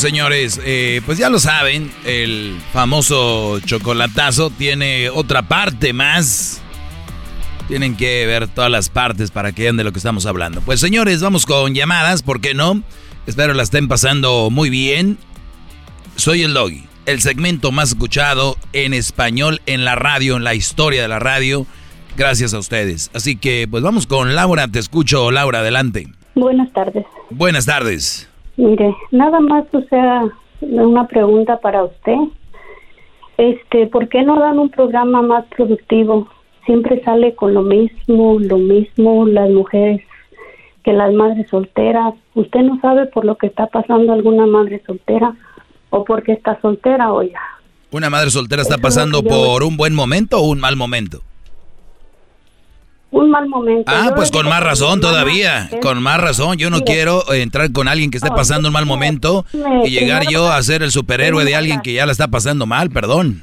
señores, eh, pues ya lo saben, el famoso chocolatazo tiene otra parte más. Tienen que ver todas las partes para que vean de lo que estamos hablando. Pues señores, vamos con llamadas, ¿por qué no? Espero la estén pasando muy bien. Soy el Logi, el segmento más escuchado en español en la radio, en la historia de la radio. Gracias a ustedes. Así que pues vamos con Laura, te escucho Laura, adelante. Buenas tardes. Buenas tardes. Mire, nada más, o sea, una pregunta para usted. Este, ¿por qué no dan un programa más productivo? Siempre sale con lo mismo, lo mismo, las mujeres que las madres solteras. ¿Usted no sabe por lo que está pasando alguna madre soltera o porque está soltera, oiga? ¿Una madre soltera está pasando por un buen momento o un mal momento? Un mal momento. Ah, pues con más razón todavía, con más razón. Yo no quiero entrar con alguien que esté pasando un mal momento y llegar yo a ser el superhéroe de alguien que ya la está pasando mal, perdón.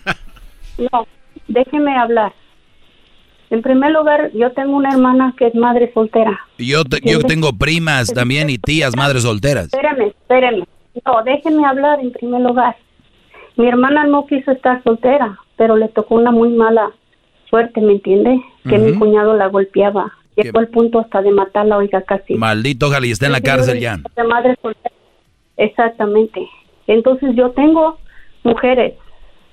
No, déjeme hablar. En primer lugar, yo tengo una hermana que es madre soltera. Yo, yo tengo primas también y tías madres solteras. Espérame, espérame. No, déjeme hablar en primer lugar. Mi hermana no quiso estar soltera, pero le tocó una muy mala fuerte, ¿me entiende? Que mi cuñado la golpeaba. Llegó al punto hasta de matarla, oiga, casi. Maldito, y está en la cárcel ya. madre Exactamente. Entonces yo tengo mujeres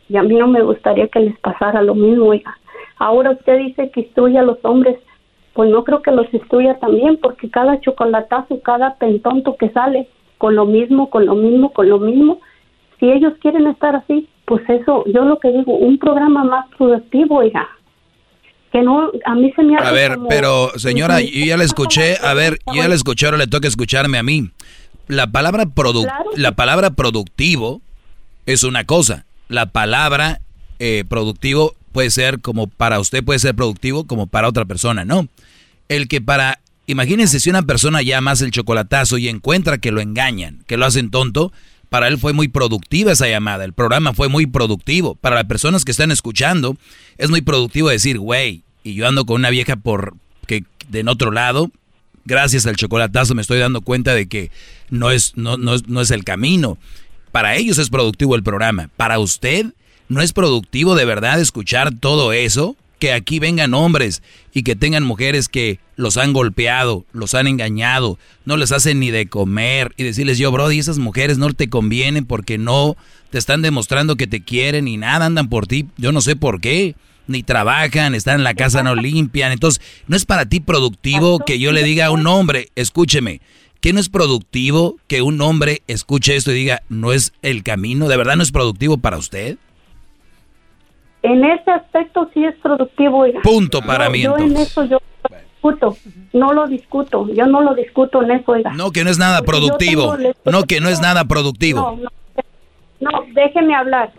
y a mí no me gustaría que les pasara lo mismo, oiga. Ahora usted dice que instruye a los hombres, pues no creo que los instruya también, porque cada chocolatazo, cada pentonto que sale con lo mismo, con lo mismo, con lo mismo, si ellos quieren estar así, pues eso, yo lo que digo, un programa más productivo, oiga que no, a mí se me hace A ver, pero señora, yo ya la escuché, a ver, yo ya la escuché, ahora le toca escucharme a mí. La palabra, produ la palabra productivo es una cosa, la palabra eh, productivo puede ser como para usted puede ser productivo como para otra persona, ¿no? El que para, imagínense si una persona llama el chocolatazo y encuentra que lo engañan, que lo hacen tonto, para él fue muy productiva esa llamada, el programa fue muy productivo. Para las personas que están escuchando, es muy productivo decir, güey, y yo ando con una vieja por que de en otro lado, gracias al chocolatazo me estoy dando cuenta de que no es, no, no, no es el camino. Para ellos es productivo el programa. Para usted, ¿no es productivo de verdad escuchar todo eso? Que aquí vengan hombres y que tengan mujeres que los han golpeado, los han engañado, no les hacen ni de comer y decirles yo, Brody, esas mujeres no te convienen porque no te están demostrando que te quieren y nada, andan por ti, yo no sé por qué, ni trabajan, están en la casa, no limpian, entonces no es para ti productivo que yo le diga a un hombre, escúcheme, que no es productivo que un hombre escuche esto y diga, no es el camino, de verdad no es productivo para usted? En ese aspecto sí es productivo. Punto para mí. Yo en eso yo discuto, no lo discuto, yo no lo discuto en eso. No, que no es nada productivo. No, que no es nada productivo. No, no, déjeme hablar.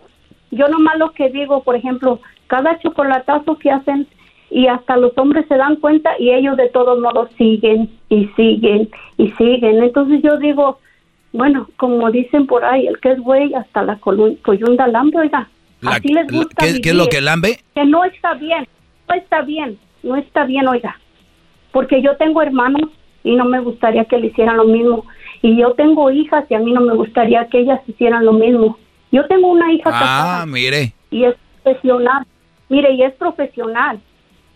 Yo nomás lo que digo, por ejemplo, cada chocolatazo que hacen y hasta los hombres se dan cuenta y ellos de todos modos siguen y siguen y siguen. Entonces yo digo, bueno, como dicen por ahí, el que es güey hasta la coyunda lambe, oiga, ¿qué, es lo que lambe? Que no está bien, no está bien, no está bien, oiga. Porque yo tengo hermanos y no me gustaría que le hicieran lo mismo. Y yo tengo hijas y a mí no me gustaría que ellas hicieran lo mismo. Yo tengo una hija ah, mire. y es profesional. Mire, y es profesional.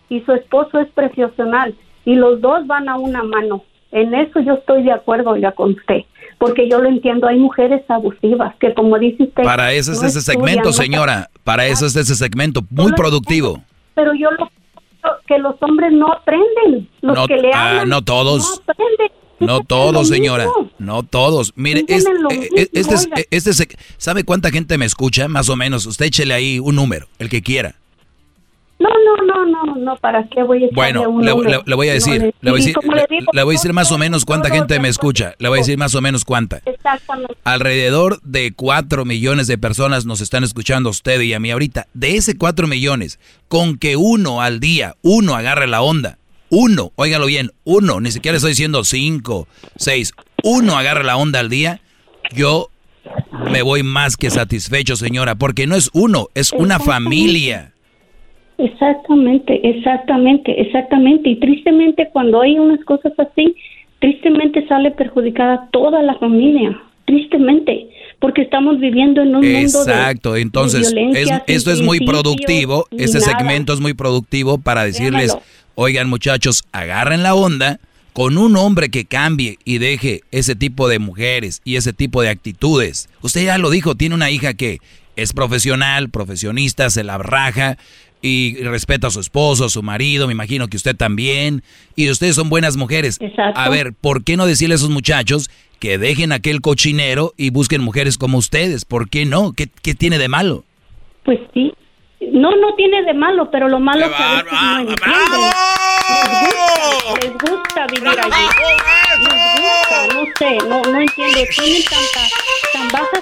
Y su esposo es profesional. Y los dos van a una mano. En eso yo estoy de acuerdo ya con usted porque yo lo entiendo, hay mujeres abusivas que como dice usted... Para eso es ese segmento, señora, para eso es ese segmento, muy productivo. Pero yo lo que los hombres no aprenden, los no, que le ah, hablan, no todos. No todos, señora. No todos. Mire, eh, eh, este, este, este, ¿sabe cuánta gente me escucha? Más o menos. Usted échele ahí un número, el que quiera. No, no, no, no, ¿para qué voy a Bueno, le, voy a decir, le, voy a decir, le, voy a decir más o menos cuánta gente me escucha, le voy a decir más o menos cuánta. Exactamente. Alrededor de cuatro millones de personas nos están escuchando a usted y a mí ahorita. De ese cuatro millones, con que uno al día, uno agarre la onda, uno, óigalo bien, uno, ni siquiera estoy diciendo cinco, seis, uno agarre la onda al día, yo me voy más que satisfecho, señora, porque no es uno, es una familia. Exactamente, exactamente, exactamente. Y tristemente cuando hay unas cosas así, tristemente sale perjudicada toda la familia, tristemente, porque estamos viviendo en un mundo Exacto, entonces esto es muy productivo, este segmento es muy productivo para decirles, oigan muchachos, agarren la onda con un hombre que cambie y deje ese tipo de mujeres y ese tipo de actitudes. Usted ya lo dijo, tiene una hija que es profesional, profesionista, se la raja y respeta a su esposo, a su marido, me imagino que usted también, y ustedes son buenas mujeres. A ver, ¿por qué no decirle a esos muchachos que dejen aquel cochinero y busquen mujeres como ustedes? ¿Por qué no? ¿Qué, qué tiene de malo? Pues sí, no, no tiene de malo, pero lo malo es que a veces no entienden. Les gusta, vivir allí. Les gusta, no sé, no, no entiendo. Tienen tanta, tan baja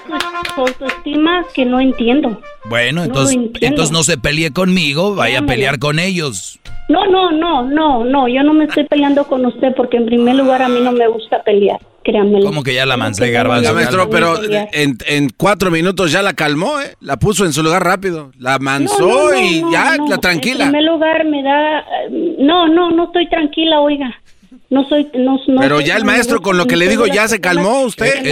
su autoestima que no entiendo. Bueno, entonces, entonces no se pelee conmigo, vaya a pelear con ellos. No, no, no, no, no, yo no me estoy peleando con usted porque en primer lugar a mí no me gusta pelear, créanme. ¿Cómo que ya la mancé, Garbanzo? maestro, pero en, en, cuatro minutos ya la calmó, ¿eh? La puso en su lugar rápido, la manzó y ya, la tranquila. En primer lugar me da... No, no, no estoy tranquila, oiga. No soy, no, Pero ya el maestro con lo que le digo ya se calmó usted.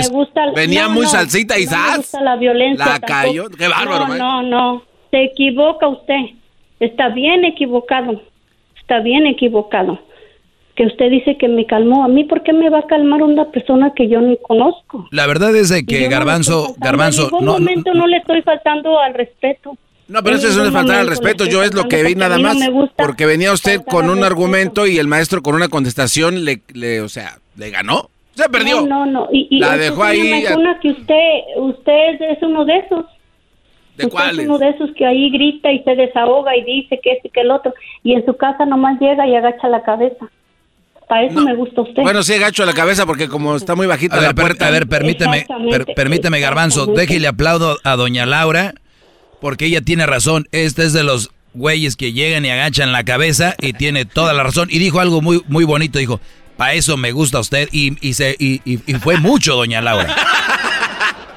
venía muy salsita y zas. la violencia. La cayó. Qué bárbaro, No, no, no. Se equivoca usted. Está bien equivocado está bien equivocado. Que usted dice que me calmó. A mí, ¿por qué me va a calmar una persona que yo ni conozco? La verdad es que Garbanzo, Garbanzo, en ningún momento no le estoy faltando al respeto. No, pero eso es una falta al respeto. Yo es lo que vi nada más. porque venía usted con un argumento y el maestro con una contestación le, le o sea, le ganó. Se perdió. No, no, no. Y, la dejó ahí. Que usted, usted es uno de esos. ¿De cuáles? Es uno de esos que ahí grita y se desahoga y dice que este y que el otro. Y en su casa nomás llega y agacha la cabeza. Para eso me gusta usted. Bueno, sí agacho la cabeza porque como está muy bajita la puerta. a ver, permíteme, permíteme, Garbanzo, déjele aplaudo a doña Laura porque ella tiene razón. Este es de los güeyes que llegan y agachan la cabeza y tiene toda la razón. Y dijo algo muy, muy bonito, dijo, para eso me gusta usted. Y, y, se, y, y fue mucho, doña Laura.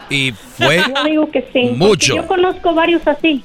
Y fue yo digo que sí, mucho. Yo conozco varios así,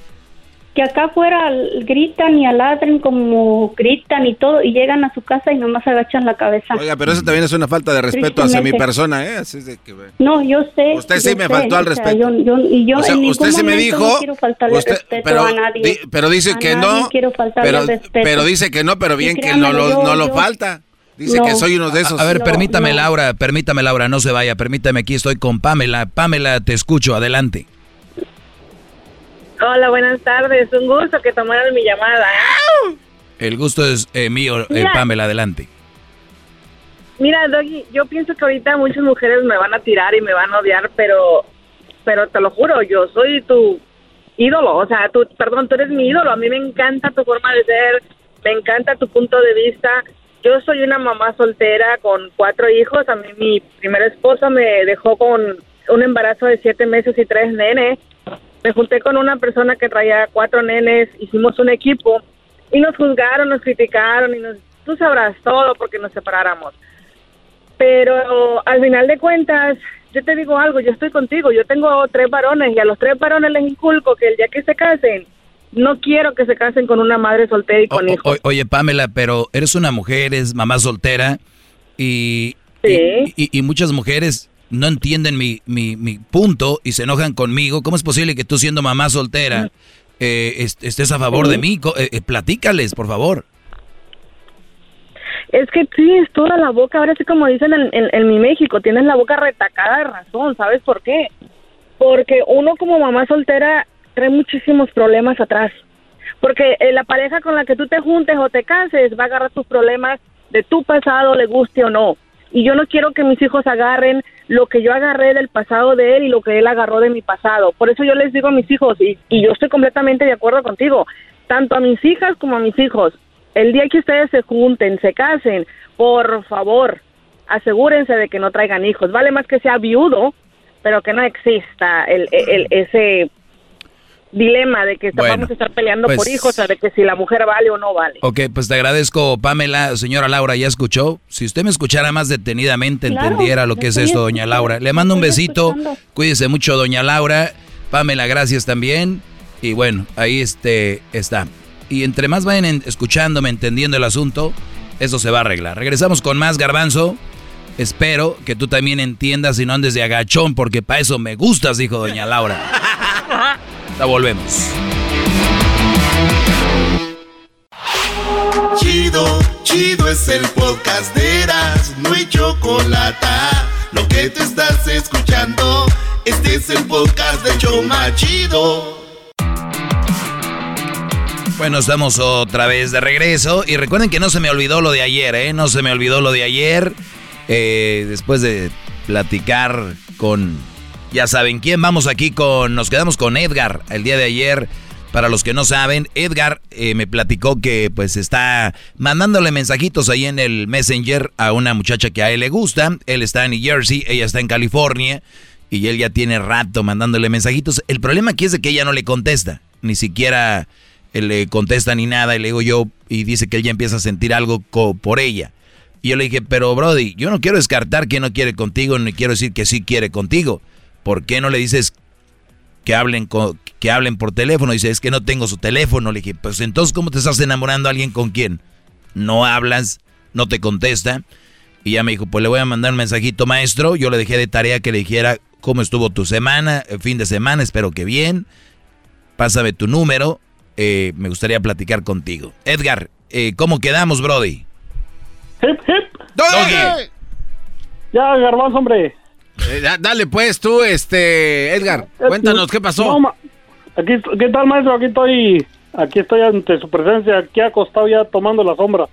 que acá afuera gritan y aladren como gritan y todo, y llegan a su casa y nomás agachan la cabeza. Oiga, pero eso también es una falta de respeto hacia mi persona, ¿eh? Así de que, no, yo sé. Usted sí me faltó al respeto. yo, yo, y yo en usted sí me dijo. No quiero faltarle respeto pero, a nadie. pero dice que no. Quiero pero, pero dice que no, pero bien que no lo, no lo falta. Dice que soy uno de esos. A, ver, permítame, Laura, permítame, Laura, no se vaya, permítame, aquí estoy con Pamela. Pamela, te escucho, adelante. Hola, buenas tardes, un gusto que tomaran mi llamada. El gusto es eh, mío, eh, Pamela, adelante. Mira, Doggy, yo pienso que ahorita muchas mujeres me van a tirar y me van a odiar, pero, pero te lo juro, yo soy tu ídolo, o sea, tú, perdón, tú eres mi ídolo, a mí me encanta tu forma de ser, me encanta tu punto de vista, yo soy una mamá soltera con cuatro hijos. A mí mi primer esposo me dejó con un embarazo de siete meses y tres nenes. Me junté con una persona que traía cuatro nenes, hicimos un equipo y nos juzgaron, nos criticaron y nos, tú sabrás todo porque nos separáramos. Pero al final de cuentas, yo te digo algo, yo estoy contigo, yo tengo tres varones y a los tres varones les inculco que el día que se casen, no quiero que se casen con una madre soltera y con hijos. oye, Pamela, pero eres una mujer, eres mamá soltera y, y, muchas mujeres no entienden mi, mi, mi, punto y se enojan conmigo. ¿Cómo es posible que tú siendo mamá soltera eh, estés a favor de mí? Eh, eh, platícales, por favor. Es que tienes toda la boca, ahora sí como dicen en, en mi México, tienes la boca retacada de razón, ¿sabes por qué? Porque uno como mamá soltera trae muchísimos problemas atrás. Porque eh, la pareja con la que tú te juntes o te canses va a agarrar tus problemas de tu pasado, le guste o no. Y yo no quiero que mis hijos agarren lo que yo agarré del pasado de él y lo que él agarró de mi pasado. Por eso yo les digo a mis hijos, y, y yo estoy completamente de acuerdo contigo, tanto a mis hijas como a mis hijos, el día que ustedes se junten, se casen, por favor, asegúrense de que no traigan hijos. Vale más que sea viudo, pero que no exista el, el ese dilema de que vamos a estar peleando por pues hijos, o de que si la mujer vale o no vale. Ok, pues te agradezco, Pamela. Señora Laura, ¿ya escuchó? Si usted me escuchara más detenidamente, entendiera lo que es esto, doña Laura. Le mando un besito. Cuídese mucho, doña Laura. Pamela, gracias también. Y bueno, ahí este está. Y entre más vayan escuchándome, entendiendo el asunto, eso se va a arreglar. Regresamos con más garbanzo. Espero que tú también entiendas y no andes de agachón, porque para eso me gustas, dijo doña Laura. La volvemos. Chido, chido es el podcast de Eras, no hay chocolate. Lo que te estás escuchando, este es el podcast de Choma Chido. Bueno, estamos otra vez de regreso y recuerden que no se me olvidó lo de ayer, ¿eh? No se me olvidó lo de ayer. Eh, después de platicar con, ya saben quién, vamos aquí con, nos quedamos con Edgar el día de ayer. Para los que no saben, Edgar eh, me platicó que pues está mandándole mensajitos ahí en el Messenger a una muchacha que a él le gusta. Él está en New Jersey, ella está en California y él ya tiene rato mandándole mensajitos. El problema aquí es de que ella no le contesta, ni siquiera eh, le contesta ni nada y le digo yo y dice que ella empieza a sentir algo por ella. Y yo le dije, pero Brody, yo no quiero descartar que no quiere contigo, ni quiero decir que sí quiere contigo. ¿Por qué no le dices que hablen, que hablen por teléfono? Dice, es que no tengo su teléfono. Le dije, pues entonces, ¿cómo te estás enamorando a alguien con quién? No hablas, no te contesta. Y ya me dijo, pues le voy a mandar un mensajito, maestro. Yo le dejé de tarea que le dijera cómo estuvo tu semana, el fin de semana, espero que bien. Pásame tu número, eh, me gustaría platicar contigo. Edgar, eh, ¿cómo quedamos, Brody? Hip, hip. Doggy. Ya, garbanzo, hombre. Eh, dale pues tú, este, Edgar, cuéntanos qué pasó. aquí, ¿Qué tal, maestro? Aquí estoy, aquí estoy ante su presencia, aquí acostado ya tomando la sombra.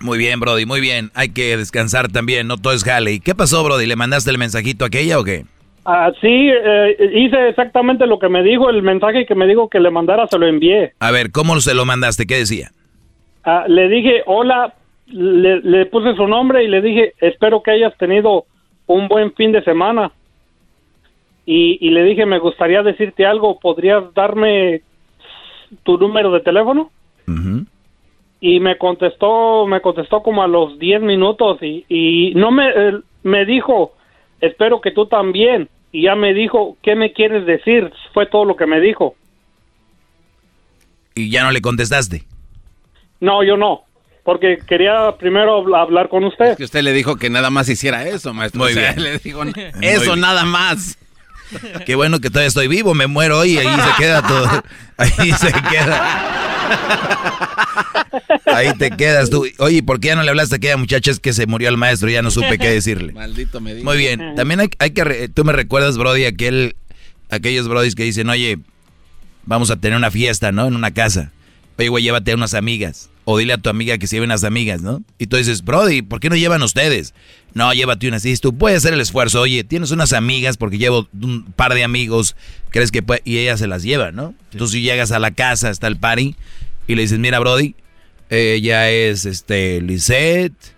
Muy bien, Brody, muy bien. Hay que descansar también, no todo es jale. ¿Y qué pasó, Brody? ¿Le mandaste el mensajito a aquella o qué? Ah, sí, eh, hice exactamente lo que me dijo, el mensaje que me dijo que le mandara se lo envié. A ver, ¿cómo se lo mandaste? ¿Qué decía? Ah, le dije, hola, le, puse su nombre y le dije, espero que hayas tenido un buen fin de semana. Y, le dije, me gustaría decirte algo, ¿podrías darme tu número de teléfono? Y me contestó, me contestó como a los 10 minutos y, y no me, me dijo, espero que tú también. Y ya me dijo, ¿qué me quieres decir? Fue todo lo que me dijo. ¿Y ya no le contestaste? No, yo no porque quería primero hablar con usted. Es que usted le dijo que nada más hiciera eso, maestro. Muy bien. Le dijo, eso nada más. Qué bueno que todavía estoy vivo, me muero hoy y ahí se queda todo. Ahí se queda. Ahí te quedas tú. Oye, ¿por qué ya no le hablaste a aquella muchacha? Es que se murió el maestro, ya no supe qué decirle. Maldito me dijo. Muy bien. También hay, que... Tú me recuerdas, Brody, aquel... Aquellos Brodis que dicen, oye, vamos a tener una fiesta, ¿no? En una casa. Oye, güey, llévate a unas amigas o dile a tu amiga que se lleven las amigas, ¿no? Y tú dices, Brody, ¿por qué no llevan ustedes? No, llévate unas. Y tú puedes hacer el esfuerzo. Oye, tienes unas amigas porque llevo un par de amigos, crees que puede? Y ella se las lleva, ¿no? Entonces si llegas a la casa, está el party, y le dices, mira, Brody, ella es este Lisette,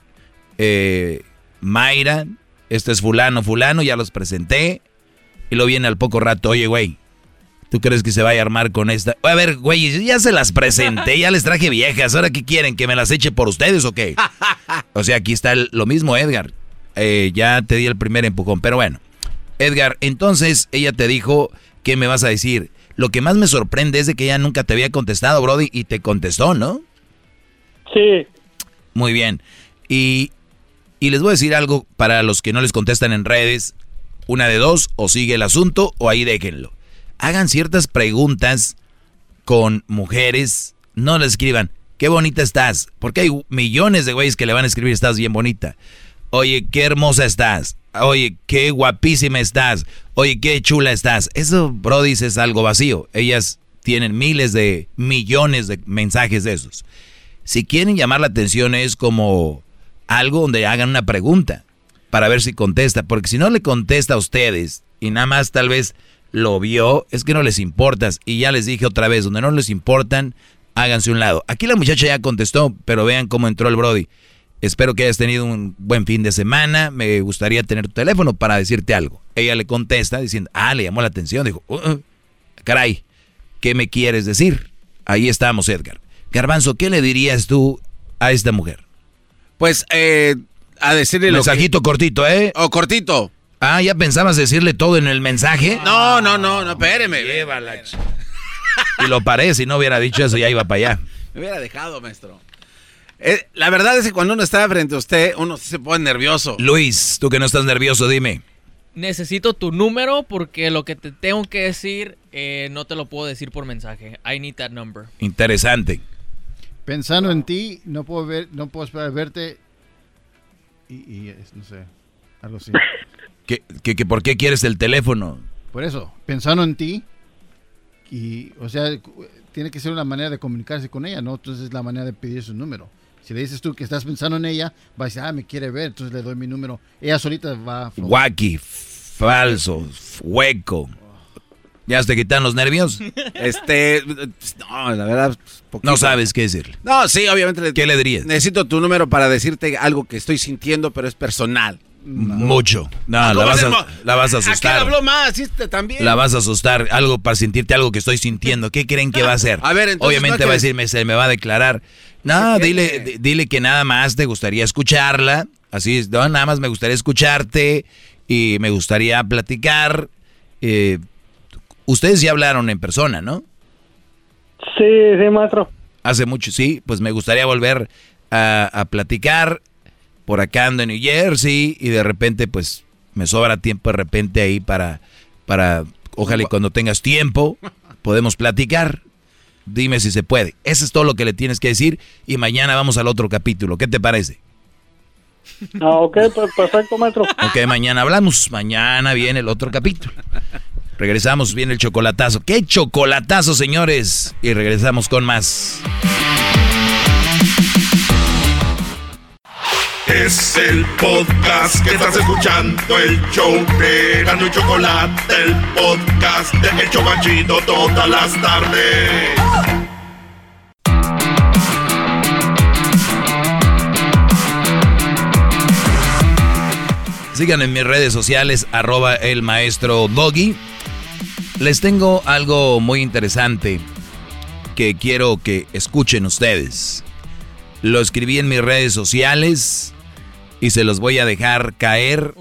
eh, Mayra, este es fulano, fulano, ya los presenté. Y luego viene al poco rato, oye, güey, ¿Tú crees que se vaya a armar con esta? A ver, güey, ya se las presenté, ya les traje viejas. ¿Ahora qué quieren? ¿Que me las eche por ustedes o qué? O sea, aquí está lo mismo, Edgar. Eh, ya te di el primer empujón, pero bueno. Edgar, entonces ella te dijo, ¿qué me vas a decir? Lo que más me sorprende es de que ella nunca te había contestado, Brody, y te contestó, ¿no? Sí. Muy bien. Y, y les voy a decir algo para los que no les contestan en redes. Una de dos, o sigue el asunto o ahí déjenlo hagan ciertas preguntas con mujeres, no les escriban, qué bonita estás, porque hay millones de güeyes que le van a escribir, estás bien bonita. Oye, qué hermosa estás. Oye, qué guapísima estás. Oye, qué chula estás. Eso, bro, es algo vacío. Ellas tienen miles de millones de mensajes de esos. Si quieren llamar la atención es como algo donde hagan una pregunta para ver si contesta, porque si no le contesta a ustedes y nada más tal vez lo vio, es que no les importas. Y ya les dije otra vez, donde no les importan, háganse un lado. Aquí la muchacha ya contestó, pero vean cómo entró el Brody. Espero que hayas tenido un buen fin de semana. Me gustaría tener tu teléfono para decirte algo. Ella le contesta diciendo, ah, le llamó la atención. Dijo, uh, uh, caray, ¿qué me quieres decir? Ahí estamos, Edgar. Garbanzo, ¿qué le dirías tú a esta mujer? Pues, eh, a decirle lo Mensajito cortito, ¿eh? O cortito. Ah, ¿ya pensabas decirle todo en el mensaje? No, no, no, no, espéreme. Llévala. Y lo paré, si no hubiera dicho eso ya iba para allá. Me hubiera dejado, maestro. Eh, la verdad es que cuando uno está frente a usted, uno se pone nervioso. Luis, tú que no estás nervioso, dime. Necesito tu número porque lo que te tengo que decir eh, no te lo puedo decir por mensaje. I need that number. Interesante. Pensando en ti, no puedo ver, no puedo esperar verte y, no sé, algo así. ¿Qué, que, por qué quieres el teléfono? Por eso, pensando en ti y, o sea, tiene que ser una manera de comunicarse con ella, ¿no? Entonces es la manera de pedir su número. Si le dices tú que estás pensando en ella, va a decir, ah, me quiere ver, entonces le doy mi número. Ella solita va a... Wacky, falso, hueco. ¿Ya te quitan los nervios? Este, no, la verdad. No sabes qué decirle. No, sí, obviamente. ¿Qué le dirías? Necesito tu número para decirte algo que estoy sintiendo, pero es personal. Mucho. No, la vas, a, la vas, a, asustar. ¿A habló más? también. La vas a asustar. Algo para sentirte algo que estoy sintiendo. ¿Qué creen que va a hacer? A ver, entonces, Obviamente va a decirme, se me va a declarar. No, dile, dile que nada más te gustaría escucharla. Así es, no, nada más me gustaría escucharte y me gustaría platicar. Eh, ustedes ya hablaron en persona, ¿no? Sí, sí, maestro. Hace mucho, sí, pues me gustaría volver a, a platicar. Por acá ando en New Jersey y de repente, pues me sobra tiempo de repente ahí para, para, ojalá y cuando tengas tiempo, podemos platicar. Dime si se puede. Eso es todo lo que le tienes que decir y mañana vamos al otro capítulo. ¿Qué te parece? Ah, ok, pues, perfecto, maestro. Ok, mañana hablamos. Mañana viene el otro capítulo. Regresamos, viene el chocolatazo. ¡Qué chocolatazo, señores! Y regresamos con más. Es el podcast que estás escuchando, el show de Gano y Chocolate, el podcast de Hecho todas las tardes. Síganme en mis redes sociales, arroba el maestro Doggy. Les tengo algo muy interesante que quiero que escuchen ustedes. Lo escribí en mis redes sociales y se los voy a dejar caer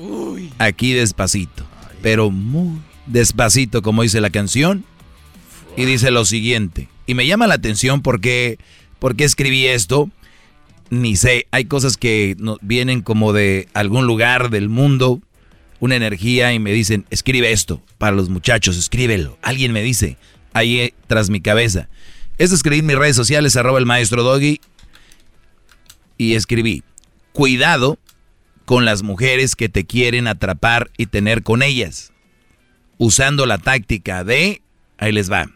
aquí despacito. Pero muy despacito, como dice la canción. Y dice lo siguiente. Y me llama la atención porque, porque escribí esto. Ni sé, hay cosas que vienen como de algún lugar del mundo una energía y me dicen, escribe esto para los muchachos, escríbelo. Alguien me dice, ahí eh, tras mi cabeza. Es escribir en mis redes sociales, arroba el maestro Doggy. Y escribí, cuidado con las mujeres que te quieren atrapar y tener con ellas. Usando la táctica de, ahí les va.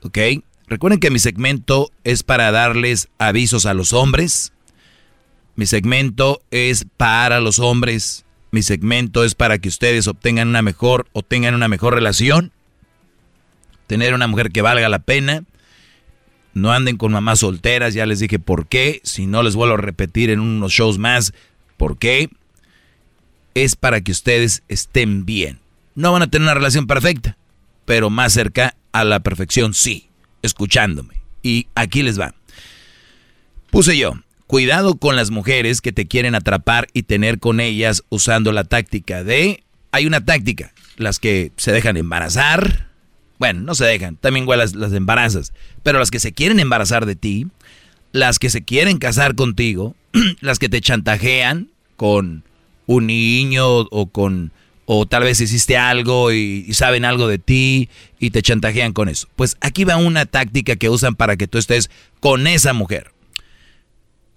¿Ok? Recuerden que mi segmento es para darles avisos a los hombres. Mi segmento es para los hombres mi segmento es para que ustedes obtengan una mejor o tengan una mejor relación. Tener una mujer que valga la pena. No anden con mamás solteras, ya les dije por qué. Si no les vuelvo a repetir en unos shows más, por qué. Es para que ustedes estén bien. No van a tener una relación perfecta, pero más cerca a la perfección sí, escuchándome. Y aquí les va. Puse yo, Cuidado con las mujeres que te quieren atrapar y tener con ellas usando la táctica de... Hay una táctica, las que se dejan embarazar. Bueno, no se dejan, también las, las embarazas. Pero las que se quieren embarazar de ti, las que se quieren casar contigo, las que te chantajean con un niño o con o tal vez hiciste algo y, y, saben algo de ti y te chantajean con eso. Pues aquí va una táctica que usan para que tú estés con esa mujer.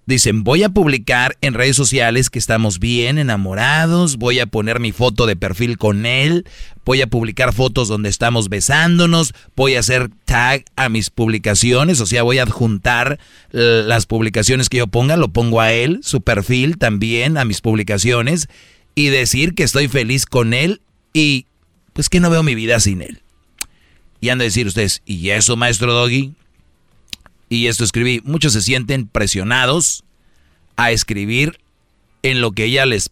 Dicen, voy a publicar en redes sociales que estamos bien enamorados, voy a poner mi foto de perfil con él, voy a publicar fotos donde estamos besándonos, voy a hacer tag a mis publicaciones, o sea, voy a adjuntar las publicaciones que yo ponga, lo pongo a él, su perfil también a mis publicaciones y decir que estoy feliz con él y pues que no veo mi vida sin él. Y han de decir ustedes, ¿y eso, maestro Doggy? Y esto escribí, muchos se sienten presionados a escribir en lo que ella les,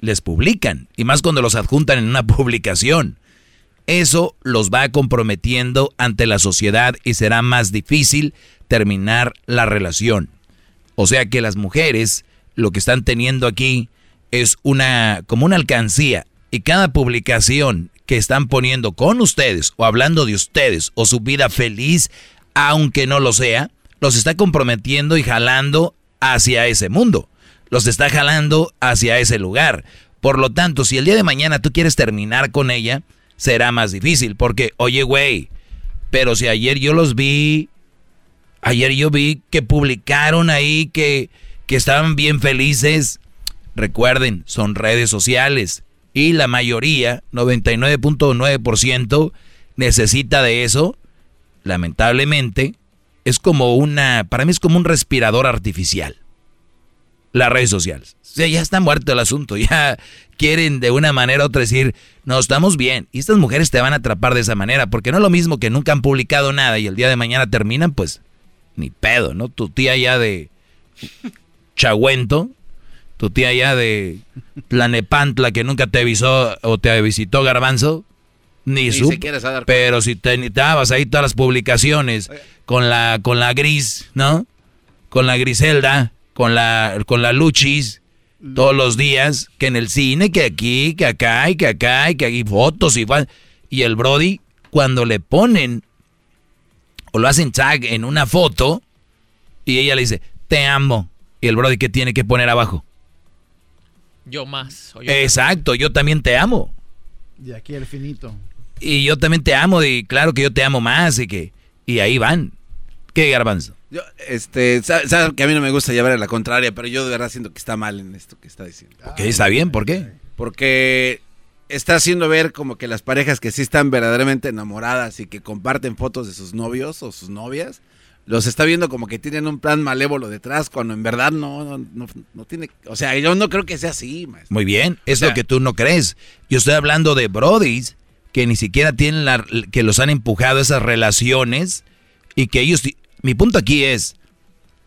les publican, y más cuando los adjuntan en una publicación. Eso los va comprometiendo ante la sociedad y será más difícil terminar la relación. O sea que las mujeres lo que están teniendo aquí es una como una alcancía y cada publicación que están poniendo con ustedes o hablando de ustedes o su vida feliz aunque no lo sea, los está comprometiendo y jalando hacia ese mundo. Los está jalando hacia ese lugar. Por lo tanto, si el día de mañana tú quieres terminar con ella, será más difícil. Porque, oye, güey, pero si ayer yo los vi, ayer yo vi que publicaron ahí que, que estaban bien felices. Recuerden, son redes sociales. Y la mayoría, 99.9%, necesita de eso. Lamentablemente, es como una, para mí es como un respirador artificial. Las redes sociales. O sea, ya está muerto el asunto, ya quieren de una manera u otra decir, no, estamos bien. Y estas mujeres te van a atrapar de esa manera, porque no es lo mismo que nunca han publicado nada y el día de mañana terminan, pues, ni pedo, ¿no? Tu tía ya de Chagüento, tu tía ya de Planepantla que nunca te avisó o te visitó Garbanzo, ni, ni su, pero si te estabas ahí todas las publicaciones con la con la gris, ¿no? Con la Griselda, con la con la Luchis todos los días, que en el cine, que aquí, que acá, y que acá, y que hay fotos y y el Brody cuando le ponen o lo hacen tag en una foto y ella le dice, "Te amo." Y el Brody qué tiene que poner abajo? Yo más. Exacto, yo también te amo. Y aquí el finito y yo también te amo y claro que yo te amo más y que y ahí van. ¿Qué garbanzo? Yo, este, sabes que a mí no me gusta llevar a la contraria, pero yo de verdad siento que está mal en esto que está diciendo. Ok, está bien, ¿por qué? Porque está haciendo ver como que las parejas que sí están verdaderamente enamoradas y que comparten fotos de sus novios o sus novias, los está viendo como que tienen un plan malévolo detrás, cuando en verdad no, no, no, tiene, o sea, yo no creo que sea así. Maestro. Muy bien, es lo que tú no crees. Yo estoy hablando de brodis que ni siquiera tienen la, que los han empujado esas relaciones y que ellos, mi punto aquí es,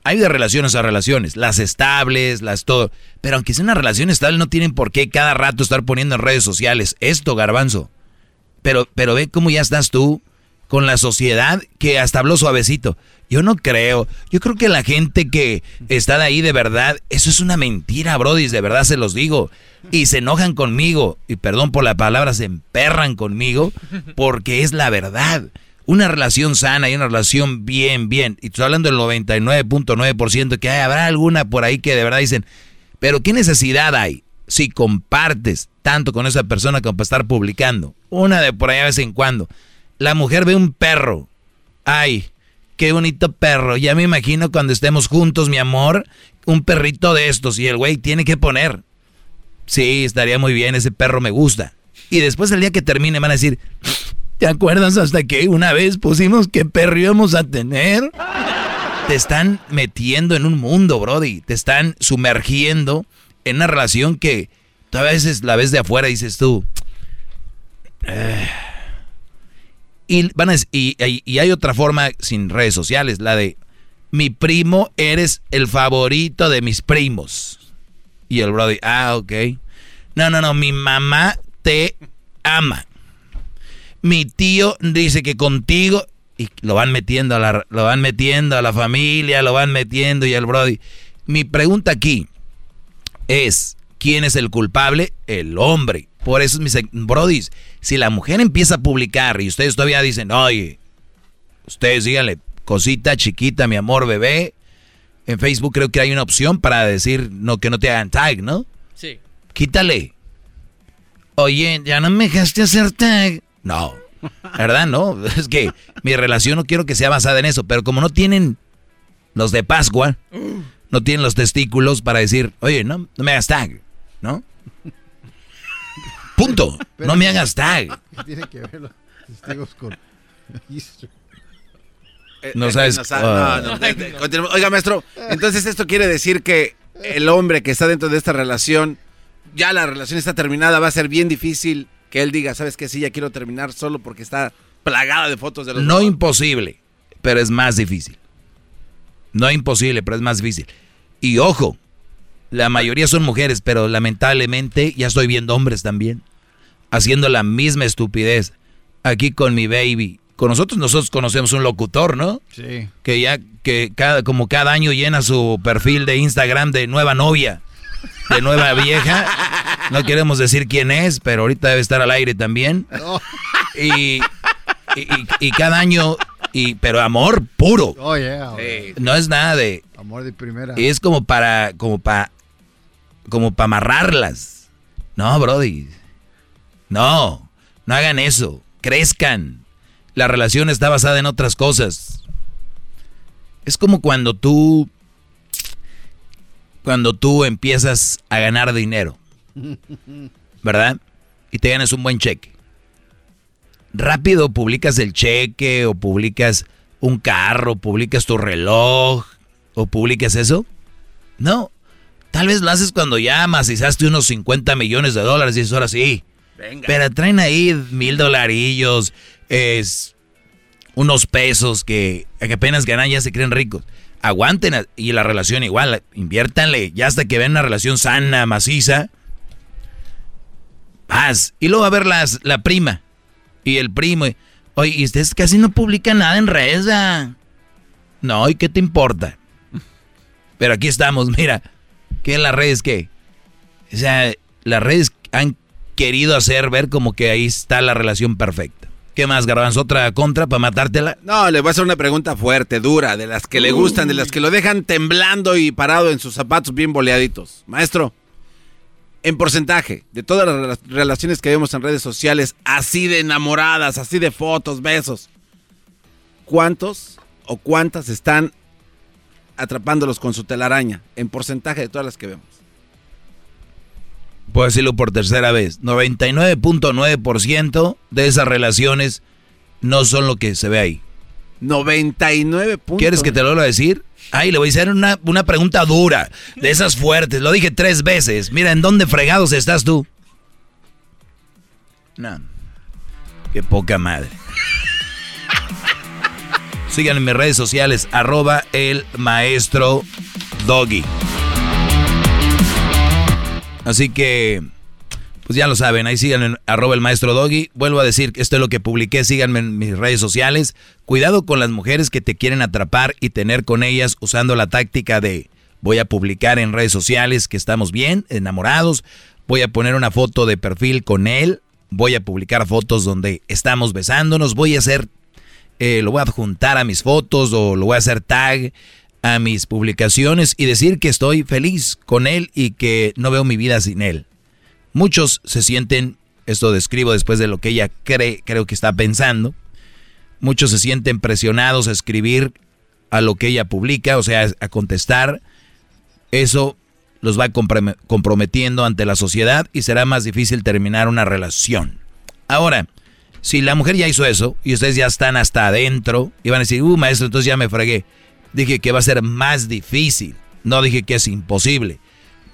hay de relaciones a relaciones, las estables, las todo, pero aunque sea una relación estable no tienen por qué cada rato estar poniendo en redes sociales esto, garbanzo. Pero, pero ve cómo ya estás tú con la sociedad que hasta habló suavecito. Yo no creo. Yo creo que la gente que está de ahí de verdad, eso es una mentira, Brody, de verdad se los digo. Y se enojan conmigo, y perdón por la palabra, se emperran conmigo, porque es la verdad. Una relación sana y una relación bien, bien. Y estoy hablando del 99.9%, que habrá alguna por ahí que de verdad dicen, pero ¿qué necesidad hay si compartes tanto con esa persona como para estar publicando? Una de por ahí de vez en cuando. La mujer ve un perro. Ay, qué bonito perro. Ya me imagino cuando estemos juntos, mi amor, un perrito de estos. Y el güey tiene que poner. Sí, estaría muy bien, ese perro me gusta. Y después el día que termine van a decir, ¿te acuerdas hasta que una vez pusimos qué perro íbamos a tener? Te están metiendo en un mundo, Brody. Te están sumergiendo en una relación que tú a veces la ves de afuera y dices tú... Eh, y, van y, hay otra forma sin redes sociales, la de mi primo eres el favorito de mis primos. Y el brother, ah, ok. No, no, no, mi mamá te ama. Mi tío dice que contigo y lo van metiendo a la, lo van metiendo a la familia, lo van metiendo y el brody. Mi pregunta aquí es, ¿quién es el culpable? El hombre. Por eso, mis brodis, si la mujer empieza a publicar y ustedes todavía dicen, oye, ustedes díganle, cosita chiquita, mi amor, bebé. En Facebook creo que hay una opción para decir no que no te hagan tag, ¿no? Sí. Quítale. Oye, ya no me dejaste hacer tag. No, ¿verdad? No, es que mi relación no quiero que sea basada en eso, pero como no tienen los de Pascua, no tienen los testículos para decir, oye, no, no me hagas tag, ¿no? Punto. no me hagas tag. tiene que ver los testigos con eh, no eh, sabes. Ah. Oiga, maestro, entonces esto quiere decir que el hombre que está dentro de esta relación, ya la relación está terminada, va a ser bien difícil que él diga, ¿sabes qué? Sí, ya quiero terminar solo porque está plagada de fotos de los No imposible, pero es más difícil. No imposible, pero es más difícil. Y ojo, la mayoría son mujeres, pero lamentablemente ya estoy viendo hombres también haciendo la misma estupidez. Aquí con mi baby. Con nosotros, nosotros conocemos un locutor, ¿no? Sí. Que ya, que cada, como cada año llena su perfil de Instagram de nueva novia, de nueva vieja. No queremos decir quién es, pero ahorita debe estar al aire también. Y, y, cada año Y, pero amor puro. Oh, yeah. No es nada de. Amor de primera. Es como para. como para. Como para amarrarlas. No, Brody. No. No hagan eso. Crezcan. La relación está basada en otras cosas. Es como cuando tú. Cuando tú empiezas a ganar dinero. ¿Verdad? Y te ganas un buen cheque. Rápido publicas el cheque o publicas un carro, publicas tu reloj o publicas eso. No. Tal vez lo haces cuando ya macizaste unos 50 millones de dólares y es ahora sí. Pero traen ahí mil dolarillos, es unos pesos que, apenas ganan ya se creen ricos. Aguanten y la relación igual, inviértanle, ya hasta que ven una relación sana, maciza. Paz. Y luego a ver las, la prima y el primo. Oye, y ustedes casi no publican nada en redes. No, ¿y qué te importa? Pero aquí estamos, mira. ¿Qué en las redes qué? O sea, las redes han querido hacer ver como que ahí está la relación perfecta. ¿Qué más, Garbanzo? ¿Otra contra para matártela? No, le voy a hacer una pregunta fuerte, dura, de las que le gustan, de las que lo dejan temblando y parado en sus zapatos bien boleaditos. Maestro, en porcentaje de todas las relaciones que vemos en redes sociales, así de enamoradas, así de fotos, besos, ¿cuántos o cuántas están atrapándolos con su telaraña? En porcentaje de todas las que vemos. Puedo decirlo por tercera vez, 99.9% de esas relaciones no son lo que se ve ahí. 99. ¿Quieres que te lo vuelva a decir? Ay, le voy a hacer una, una, pregunta dura, de esas fuertes. Lo dije tres veces. Mira, ¿en dónde fregados estás tú? No. Qué poca madre. Sigan en mis redes sociales, arroba el maestro Doggy. Así que, pues ya lo saben, ahí sigan en arroba el maestro Doggy. Vuelvo a decir, esto es lo que publiqué, síganme en mis redes sociales. Cuidado con las mujeres que te quieren atrapar y tener con ellas usando la táctica de voy a publicar en redes sociales que estamos bien, enamorados, voy a poner una foto de perfil con él, voy a publicar fotos donde estamos besándonos, voy a hacer, eh, lo voy a adjuntar a mis fotos o lo voy a hacer tag a mis publicaciones y decir que estoy feliz con él y que no veo mi vida sin él. Muchos se sienten, esto describo después de lo que ella cree, creo que está pensando, muchos se sienten presionados a escribir a lo que ella publica, o sea, a contestar. Eso los va comprometiendo ante la sociedad y será más difícil terminar una relación. Ahora, si la mujer ya hizo eso y ustedes ya están hasta adentro y van a decir, uh, maestro, entonces ya me fregué. Dije que va a ser más difícil. No dije que es imposible.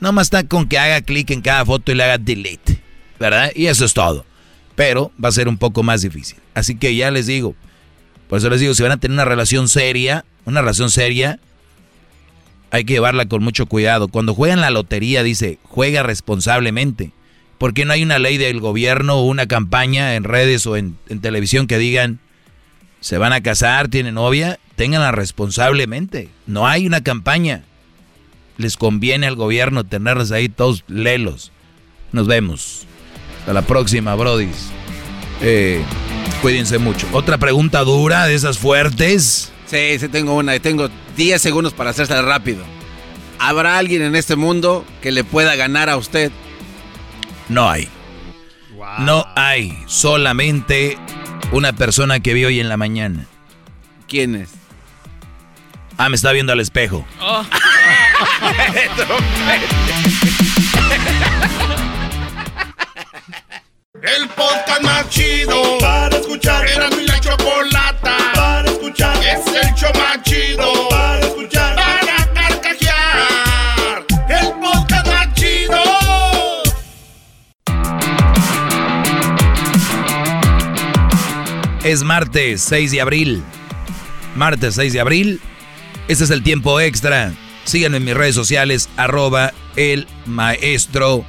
Nomás está con que haga clic en cada foto y le haga delete. ¿Verdad? Y eso es todo. Pero va a ser un poco más difícil. Así que ya les digo. Por eso les digo, si van a tener una relación seria, una relación seria, hay que llevarla con mucho cuidado. Cuando juegan la lotería, dice, juega responsablemente. Porque no hay una ley del gobierno o una campaña en redes o en, televisión que digan, se van a casar, tienen novia, ténganla responsablemente. No hay una campaña. Les conviene al gobierno tenerlos ahí todos lelos. Nos vemos. Hasta la próxima, brodis. Eh, cuídense mucho. Otra pregunta dura de esas fuertes. Sí, sí, tengo una. Y tengo 10 segundos para hacerse rápido. ¿Habrá alguien en este mundo que le pueda ganar a usted? No hay. No hay. Solamente una persona que vi hoy en la mañana. ¿Quién es? Ah, me está viendo al espejo. Oh. El podcast más chido para escuchar. Era mi la chocolata para escuchar. Es el show más Es martes 6 de abril. Martes 6 de abril. Este es el tiempo extra. Síganme en mis redes sociales, arroba el maestro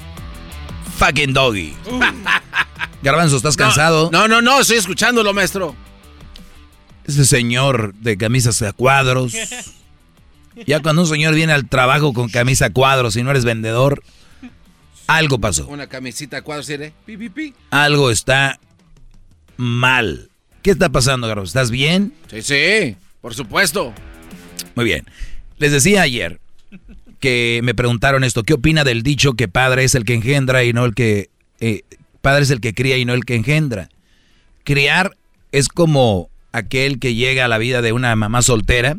fucking doggy. Uh. Garbanzo, ¿estás cansado? No, no, no, estoy escuchándolo, maestro. Ese señor de camisas a cuadros. Ya cuando un señor viene al trabajo con camisa a cuadros y no eres vendedor, algo pasó. Una camisita a cuadros, ¿sí? Algo está mal. ¿Qué está pasando, Garbanzo? ¿Estás bien? Sí, sí, por supuesto. Muy bien. Les decía ayer que me preguntaron esto, ¿qué opina del dicho que padre es el que engendra y no el que... Eh, padre es el que cría y no el que engendra? Criar es como aquel que llega a la vida de una mamá soltera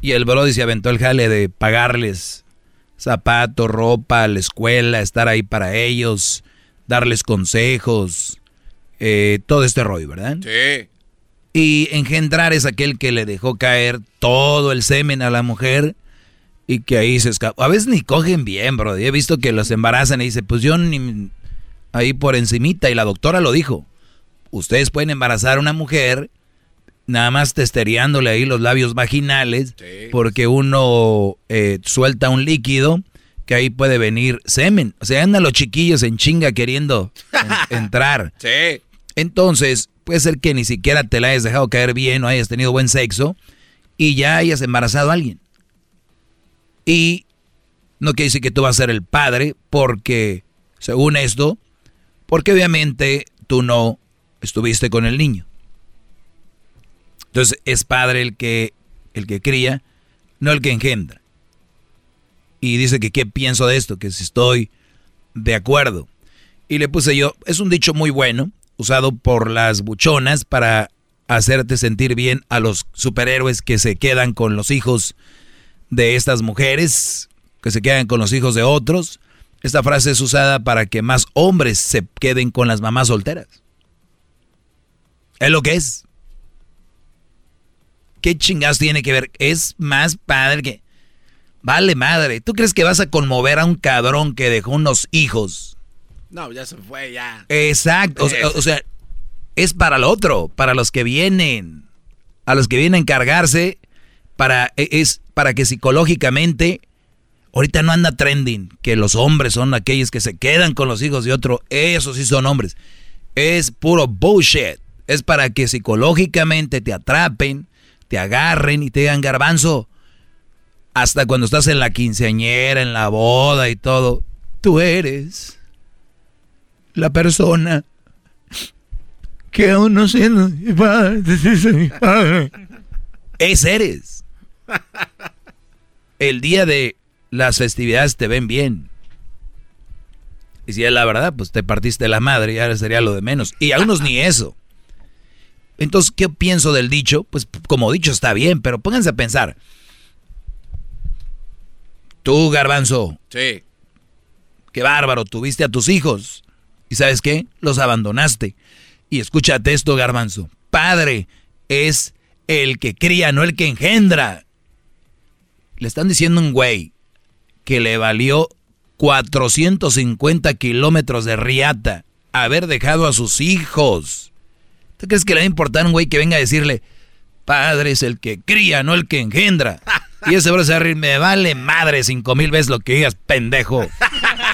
y el Brody se aventó el jale de pagarles zapatos, ropa, la escuela, estar ahí para ellos, darles consejos, eh, todo este rollo, ¿verdad? Sí. Y engendrar es aquel que le dejó caer todo el semen a la mujer y que ahí se escapa. A veces ni cogen bien, bro. He visto que los embarazan y dice, pues yo ni ahí por encimita y la doctora lo dijo. Ustedes pueden embarazar a una mujer nada más testereándole ahí los labios vaginales porque uno eh, suelta un líquido que ahí puede venir semen. O sea, andan los chiquillos en chinga queriendo entrar. Sí. Entonces, puede ser que ni siquiera te la hayas dejado caer bien o hayas tenido buen sexo y ya hayas embarazado a alguien. Y no quiere decir que tú vas a ser el padre porque, según esto, porque obviamente tú no estuviste con el niño. Entonces es padre el que, el que cría, no el que engendra. Y dice que qué pienso de esto, que si estoy de acuerdo. Y le puse yo, es un dicho muy bueno, usado por las buchonas para hacerte sentir bien a los superhéroes que se quedan con los hijos de estas mujeres, que se quedan con los hijos de otros. Esta frase es usada para que más hombres se queden con las mamás solteras. Es lo que es. ¿Qué chingados tiene que ver? Es más padre que... Vale madre, ¿tú crees que vas a conmover a un cabrón que dejó unos hijos? No, ya se fue, ya. Exacto, o sea, es para el otro, para los que vienen, a los que vienen a encargarse, para, e, es para que psicológicamente, ahorita no anda trending, que los hombres son aquellos que se quedan con los hijos de otro, esos sí son hombres. Es puro bullshit, es para que psicológicamente te atrapen, te agarren y te digan garbanzo. Hasta cuando estás en la quinceañera, en la boda y todo, tú eres la persona que aún no siendo mi padre, mi padre. Ese eres. El día de las festividades te ven bien. Y si es la verdad, pues te partiste la madre y ahora sería lo de menos. Y a unos ni eso. Entonces, ¿qué pienso del dicho? Pues como dicho está bien, pero pónganse a pensar. Tú, garbanzo. Sí. Qué bárbaro, tuviste a tus hijos. ¿Y sabes qué? Los abandonaste. Y escúchate esto, garbanzo. Padre es el que cría, no el que engendra. Le están diciendo un güey que le valió 450 kilómetros de riata haber dejado a sus hijos ¿Tú crees que le va a importar un güey que venga a decirle, padre es el que cría, no el que engendra? Y ese bro se va a reír, me vale madre cinco mil veces lo que digas, pendejo.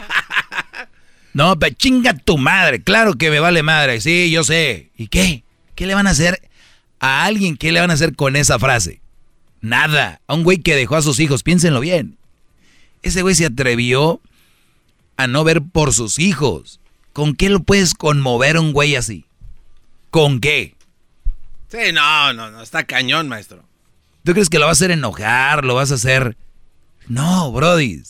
No, pero chinga tu madre, claro que me vale madre, sí, yo sé. ¿Y qué? ¿Qué le van a hacer a alguien? ¿Qué le van a hacer con esa frase? Nada. A un güey que dejó a sus hijos, piénsenlo bien. Ese güey se atrevió a no ver por sus hijos. ¿Con qué lo puedes conmover a un güey así? ¿Con qué? Sí, no, no, no, está cañón, maestro. ¿Tú crees que lo vas a hacer enojar? ¿Lo vas a hacer...? No, Brody.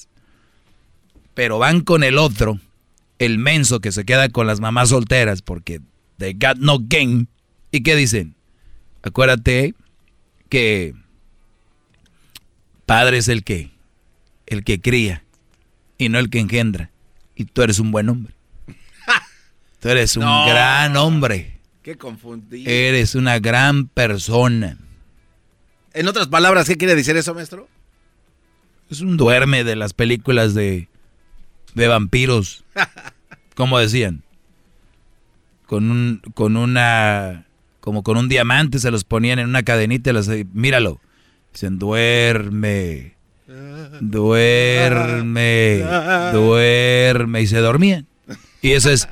Pero van con el otro, el menso que se queda con las mamás solteras porque they got no game. ¿Y qué dicen? Acuérdate que padre es el que, el que cría y no el que engendra. Y tú eres un buen hombre. Tú eres un gran hombre. Qué confundido. Eres una gran persona. En otras palabras, ¿qué quiere decir eso, maestro? Es un duerme de las películas de, de vampiros. como decían. Con un, con una, como con un diamante se los ponían en una cadenita y los, míralo. Dicen, duerme, duerme, duerme. Y se dormían. Y eso es,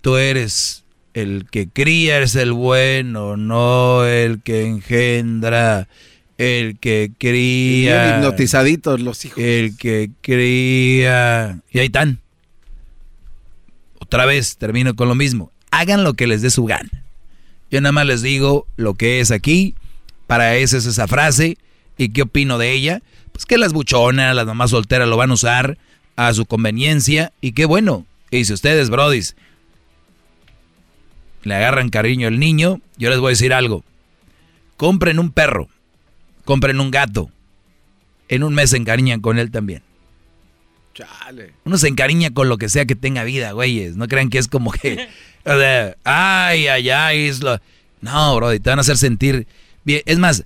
tú eres el que cría es el bueno, no el que engendra, el que cría. hipnotizaditos los hijos. El que cría. Y ahí están. Otra vez termino con lo mismo. Hagan lo que les dé su gana. Yo nada más les digo lo que es aquí, para eso es esa frase y qué opino de ella. Pues que las buchonas, las mamás solteras lo van a usar a su conveniencia y qué bueno. Y si ustedes, brodis, le agarran cariño al niño, yo les voy a decir algo. Compren un perro, compren un gato. En un mes se encariñan con él también. Chale. Uno se encariña con lo que sea que tenga vida, güeyes. No crean que es como que. ay, ay, ay. Es lo... No, bro, te van a hacer sentir bien. Es más,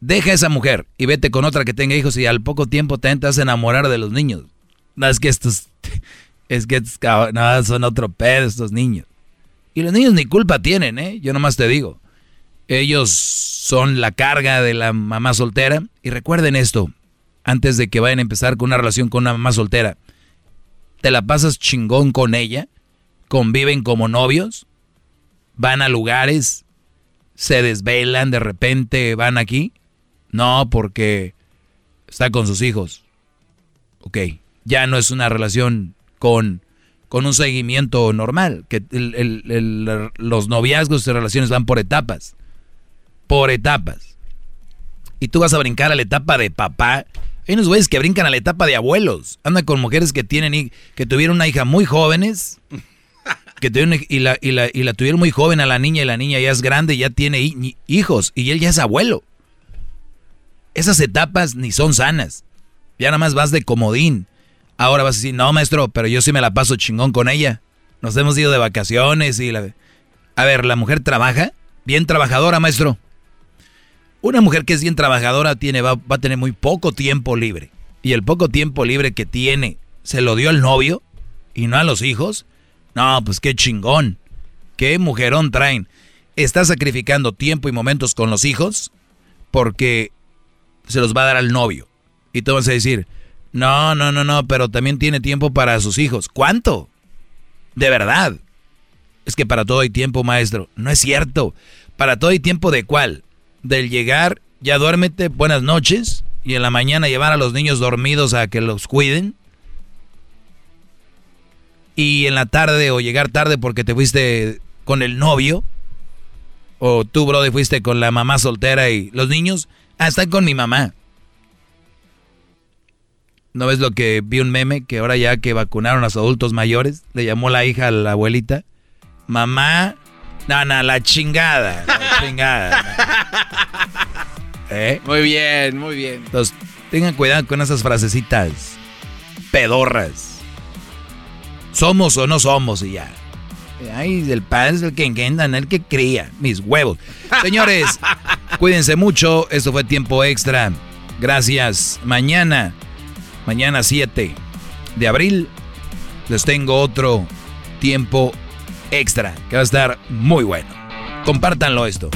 deja a esa mujer y vete con otra que tenga hijos y al poco tiempo te vas a enamorar de los niños. No, es que estos. Es que no, son otro pedo estos niños. Y los niños ni culpa tienen, ¿eh? Yo nomás te digo. Ellos son la carga de la mamá soltera. Y recuerden esto, antes de que vayan a empezar con una relación con una mamá soltera. Te la pasas chingón con ella, conviven como novios, van a lugares, se desvelan, de repente van aquí. No, porque está con sus hijos. Ok, ya no es una relación con, con un seguimiento normal, que los noviazgos y relaciones van por etapas. Por etapas. Y tú vas a brincar a la etapa de papá hay unos güeyes que brincan a la etapa de abuelos. Anda con mujeres que tienen que tuvieron una hija muy jóvenes. Que tuvieron, y, la, y, la, y la tuvieron muy joven a la niña y la niña ya es grande, y ya tiene hijos y él ya es abuelo. Esas etapas ni son sanas. Ya nada más vas de comodín. Ahora vas a decir, no, maestro, pero yo sí me la paso chingón con ella. Nos hemos ido de vacaciones y la... A ver, ¿la mujer trabaja? Bien trabajadora, maestro. Una mujer que es bien trabajadora tiene, va, a tener muy poco tiempo libre. Y el poco tiempo libre que tiene, ¿se lo dio al novio y no a los hijos? No, pues qué chingón. Qué mujerón traen. Está sacrificando tiempo y momentos con los hijos porque se los va a dar al novio. Y tú vas a decir, no, no, no, no, pero también tiene tiempo para sus hijos. ¿Cuánto? De verdad. Es que para todo hay tiempo, maestro. No es cierto. Para todo hay tiempo de cuál? Del llegar, ya duérmete, buenas noches, y en la mañana llevar a los niños dormidos a que los cuiden. Y en la tarde o llegar tarde porque te fuiste con el novio. O tú, brother, fuiste con la mamá soltera y los niños, ah, están con mi mamá. ¿No ves lo que vi un meme que ahora ya que vacunaron a los adultos mayores, le llamó la hija a la abuelita? Mamá, no, no, la chingada. La chingada. ¿Eh? Muy bien, muy bien. Entonces, tengan cuidado con esas frasecitas pedorras. Somos o no somos y ya. Ay, el padre es el que engendan, el que cría. Mis huevos. Señores, cuídense mucho. Esto fue tiempo extra. Gracias. Mañana, mañana 7 de abril, les tengo otro tiempo extra, que va a estar muy bueno. Compártanlo esto.